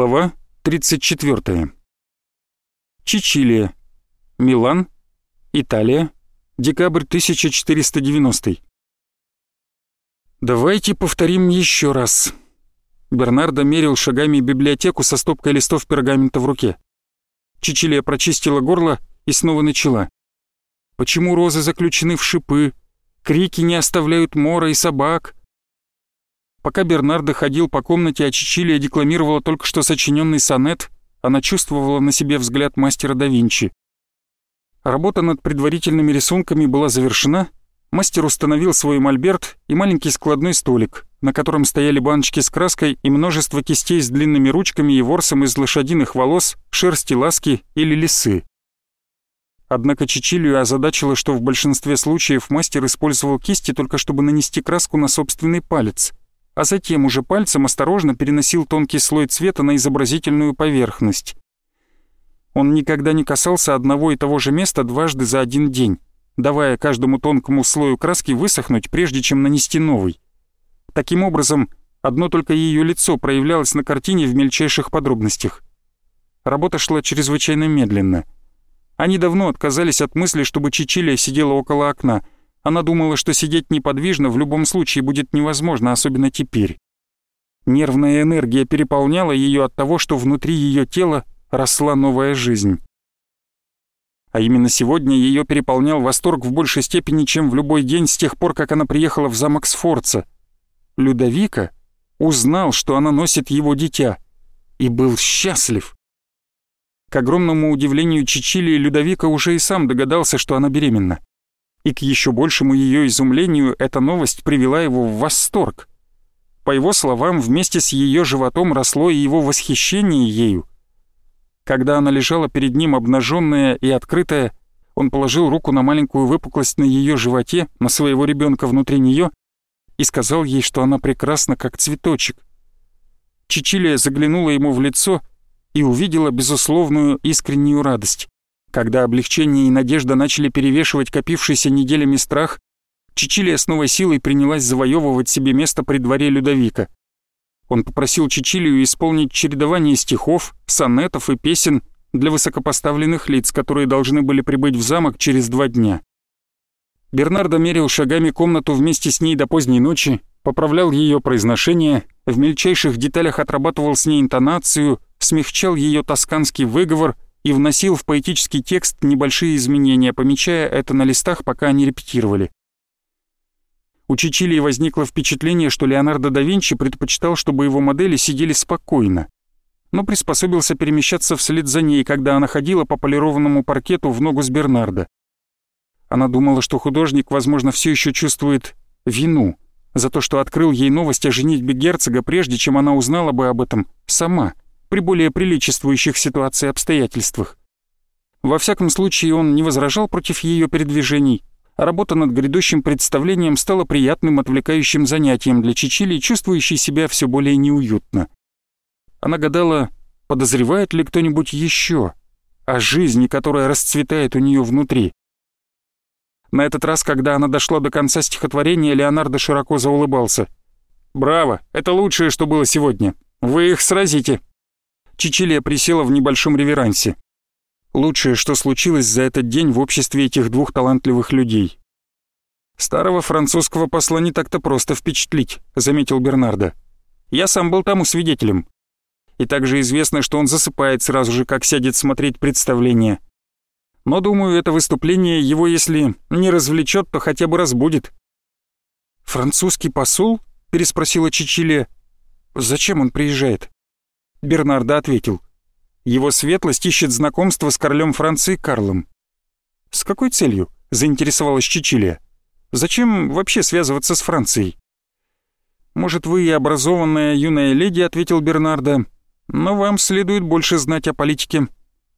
Глава 34. Чичилия. Милан. Италия. Декабрь 1490. Давайте повторим еще раз. Бернардо мерил шагами библиотеку со стопкой листов пергамента в руке. Чичилия прочистила горло и снова начала. Почему розы заключены в шипы? Крики не оставляют мора и собак. Пока Бернардо ходил по комнате, а Чичилия декламировала только что сочиненный сонет, она чувствовала на себе взгляд мастера да Винчи. Работа над предварительными рисунками была завершена, мастер установил свой мольберт и маленький складной столик, на котором стояли баночки с краской и множество кистей с длинными ручками и ворсом из лошадиных волос, шерсти ласки или лисы. Однако Чичилию озадачило, что в большинстве случаев мастер использовал кисти только чтобы нанести краску на собственный палец — а затем уже пальцем осторожно переносил тонкий слой цвета на изобразительную поверхность. Он никогда не касался одного и того же места дважды за один день, давая каждому тонкому слою краски высохнуть, прежде чем нанести новый. Таким образом, одно только ее лицо проявлялось на картине в мельчайших подробностях. Работа шла чрезвычайно медленно. Они давно отказались от мысли, чтобы Чичилия сидела около окна — она думала, что сидеть неподвижно в любом случае будет невозможно, особенно теперь. Нервная энергия переполняла ее от того, что внутри ее тела росла новая жизнь. А именно сегодня ее переполнял восторг в большей степени, чем в любой день с тех пор, как она приехала в замок Сфорца. Людовика узнал, что она носит его дитя, и был счастлив. К огромному удивлению Чичили Людовика уже и сам догадался, что она беременна и к еще большему ее изумлению эта новость привела его в восторг. По его словам, вместе с ее животом росло и его восхищение ею. Когда она лежала перед ним обнаженная и открытая, он положил руку на маленькую выпуклость на ее животе, на своего ребенка внутри нее, и сказал ей, что она прекрасна, как цветочек. Чичилия заглянула ему в лицо и увидела безусловную искреннюю радость. Когда облегчение и надежда начали перевешивать копившийся неделями страх, Чичилия с новой силой принялась завоевывать себе место при дворе Людовика. Он попросил Чичилию исполнить чередование стихов, сонетов и песен для высокопоставленных лиц, которые должны были прибыть в замок через два дня. Бернардо мерил шагами комнату вместе с ней до поздней ночи, поправлял ее произношение, в мельчайших деталях отрабатывал с ней интонацию, смягчал ее тосканский выговор — и вносил в поэтический текст небольшие изменения, помечая это на листах, пока они репетировали. У Чичилии возникло впечатление, что Леонардо да Винчи предпочитал, чтобы его модели сидели спокойно, но приспособился перемещаться вслед за ней, когда она ходила по полированному паркету в ногу с Бернардо. Она думала, что художник, возможно, все еще чувствует вину за то, что открыл ей новость о женитьбе герцога, прежде чем она узнала бы об этом сама — при более приличествующих ситуации обстоятельствах. Во всяком случае, он не возражал против ее передвижений, работа над грядущим представлением стала приятным отвлекающим занятием для Чичили, чувствующей себя все более неуютно. Она гадала, подозревает ли кто-нибудь еще о жизни, которая расцветает у нее внутри. На этот раз, когда она дошла до конца стихотворения, Леонардо широко заулыбался. «Браво! Это лучшее, что было сегодня. Вы их сразите!» Чичилия присела в небольшом реверансе. Лучшее, что случилось за этот день в обществе этих двух талантливых людей. «Старого французского посла не так-то просто впечатлить», — заметил Бернардо. «Я сам был тому свидетелем. И также известно, что он засыпает сразу же, как сядет смотреть представление. Но, думаю, это выступление его, если не развлечет, то хотя бы разбудит». «Французский посол?» — переспросила Чичилия. «Зачем он приезжает?» Бернардо ответил. «Его светлость ищет знакомство с королем Франции Карлом». «С какой целью?» — заинтересовалась Чичилия. «Зачем вообще связываться с Францией?» «Может, вы и образованная юная леди», — ответил Бернардо, «но вам следует больше знать о политике.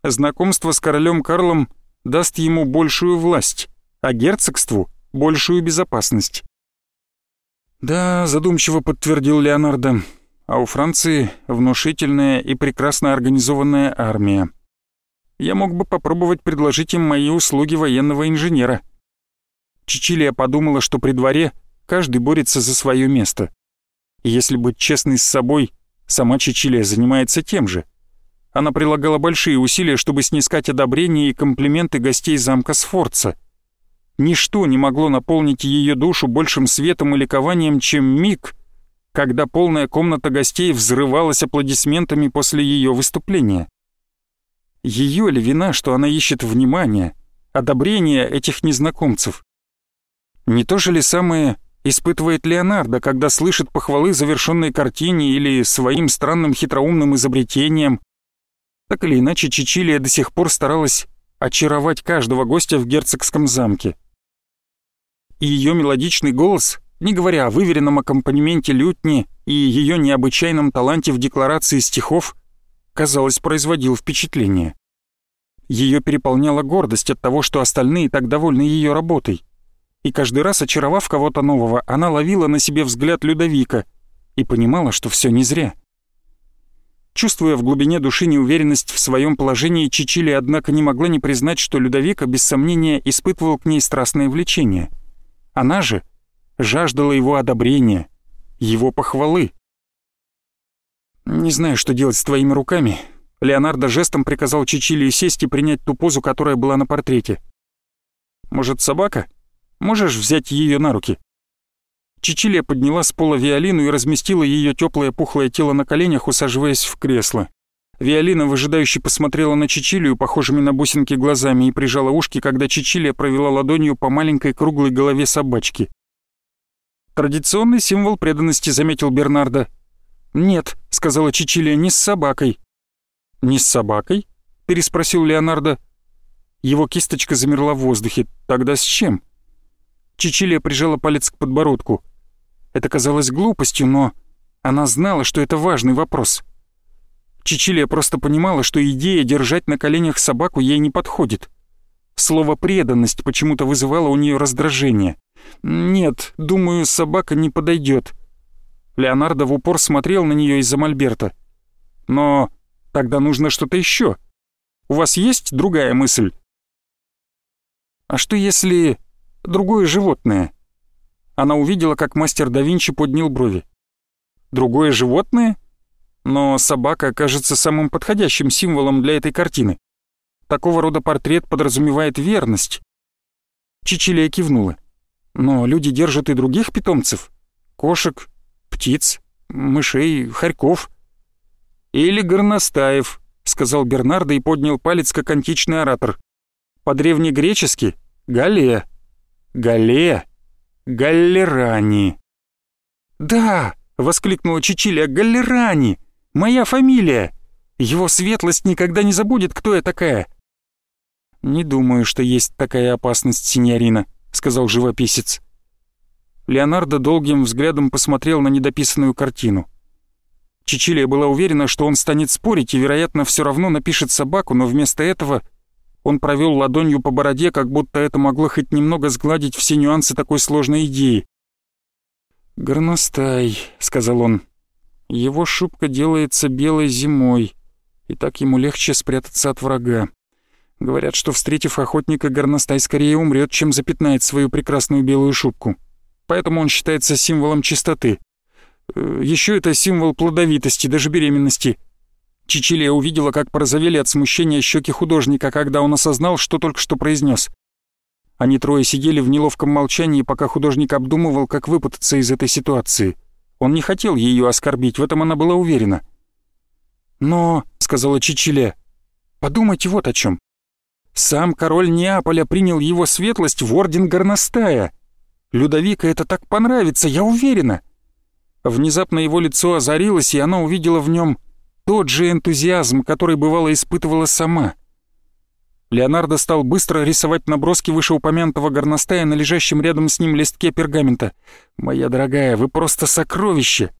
Знакомство с королем Карлом даст ему большую власть, а герцогству — большую безопасность». «Да», — задумчиво подтвердил Леонардо, а у Франции внушительная и прекрасно организованная армия. Я мог бы попробовать предложить им мои услуги военного инженера. Чичилия подумала, что при дворе каждый борется за свое место. И если быть честной с собой, Сама Чичилия занимается тем же. Она прилагала большие усилия, чтобы снискать одобрение и комплименты гостей замка Сфорца. Ничто не могло наполнить ее душу большим светом и ликованием, чем миг, когда полная комната гостей взрывалась аплодисментами после ее выступления. Ее ли вина, что она ищет внимания, одобрения этих незнакомцев? Не то же ли самое испытывает Леонардо, когда слышит похвалы завершенной картине или своим странным хитроумным изобретением? Так или иначе, Чичилия до сих пор старалась очаровать каждого гостя в герцогском замке. И ее мелодичный голос, не говоря о выверенном аккомпанементе лютни и ее необычайном таланте в декларации стихов, казалось, производил впечатление. Ее переполняла гордость от того, что остальные так довольны ее работой. И каждый раз, очаровав кого-то нового, она ловила на себе взгляд Людовика и понимала, что все не зря. Чувствуя в глубине души неуверенность в своем положении, Чичили, однако, не могла не признать, что Людовика, без сомнения, испытывал к ней страстное влечение. Она же жаждала его одобрения, его похвалы. «Не знаю, что делать с твоими руками», Леонардо жестом приказал Чичилии сесть и принять ту позу, которая была на портрете. «Может, собака? Можешь взять ее на руки?» Чичилия подняла с пола Виолину и разместила ее теплое пухлое тело на коленях, усаживаясь в кресло. Виолина выжидающе посмотрела на Чичилию похожими на бусинки глазами и прижала ушки, когда Чичилия провела ладонью по маленькой круглой голове собачки. «Традиционный символ преданности», — заметил Бернардо. «Нет», — сказала Чичилия, — «не с собакой». «Не с собакой?» — переспросил Леонардо. Его кисточка замерла в воздухе. «Тогда с чем?» Чичилия прижала палец к подбородку. Это казалось глупостью, но она знала, что это важный вопрос. Чичилия просто понимала, что идея держать на коленях собаку ей не подходит. Слово «преданность» почему-то вызывало у нее раздражение. «Нет, думаю, собака не подойдет. Леонардо в упор смотрел на нее из-за мольберта. «Но тогда нужно что-то еще. У вас есть другая мысль?» «А что если другое животное?» Она увидела, как мастер да Винчи поднял брови. «Другое животное? Но собака кажется самым подходящим символом для этой картины. Такого рода портрет подразумевает верность». Чичилия кивнула. «Но люди держат и других питомцев. Кошек, птиц, мышей, хорьков». «Или горностаев», — сказал Бернардо и поднял палец, как античный оратор. «По-древнегречески — галея». Гале, Галлерани. «Да!» — воскликнула Чичилия. «Галлерани! Моя фамилия! Его светлость никогда не забудет, кто я такая!» «Не думаю, что есть такая опасность, синьорина», — сказал живописец. Леонардо долгим взглядом посмотрел на недописанную картину. Чичилия была уверена, что он станет спорить и, вероятно, все равно напишет собаку, но вместо этого он провел ладонью по бороде, как будто это могло хоть немного сгладить все нюансы такой сложной идеи. «Горностай», — сказал он. «Его шубка делается белой зимой, и так ему легче спрятаться от врага. Говорят, что, встретив охотника, горностай скорее умрет, чем запятнает свою прекрасную белую шубку. Поэтому он считается символом чистоты. Э, Еще это символ плодовитости, даже беременности». Чичилия увидела, как порозовели от смущения щеки художника, когда он осознал, что только что произнес. Они трое сидели в неловком молчании, пока художник обдумывал, как выпутаться из этой ситуации. Он не хотел ее оскорбить, в этом она была уверена. «Но», — сказала Чичилия, — «подумайте вот о чем. Сам король Неаполя принял его светлость в орден горностая. Людовика это так понравится, я уверена». Внезапно его лицо озарилось, и она увидела в нем тот же энтузиазм, который бывало испытывала сама. Леонардо стал быстро рисовать наброски вышеупомянутого горностая на лежащем рядом с ним листке пергамента. «Моя дорогая, вы просто сокровище!»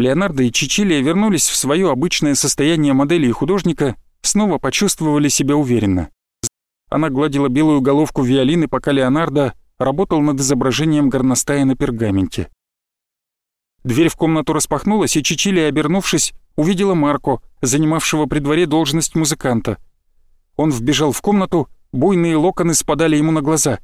Леонардо и Чичилия вернулись в свое обычное состояние модели и художника, снова почувствовали себя уверенно. Она гладила белую головку виолины, пока Леонардо работал над изображением горностая на пергаменте. Дверь в комнату распахнулась, и Чичилия, обернувшись, увидела Марко, занимавшего при дворе должность музыканта. Он вбежал в комнату, буйные локоны спадали ему на глаза.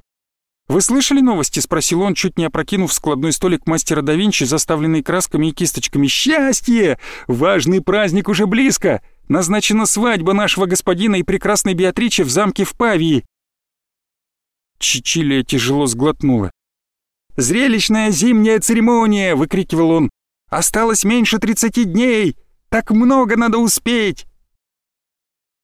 «Вы слышали новости?» — спросил он, чуть не опрокинув складной столик мастера да Винчи, заставленный красками и кисточками. «Счастье! Важный праздник уже близко! Назначена свадьба нашего господина и прекрасной Беатричи в замке в Павии!» Чичилия тяжело сглотнула. «Зрелищная зимняя церемония!» — выкрикивал он. «Осталось меньше тридцати дней! Так много надо успеть!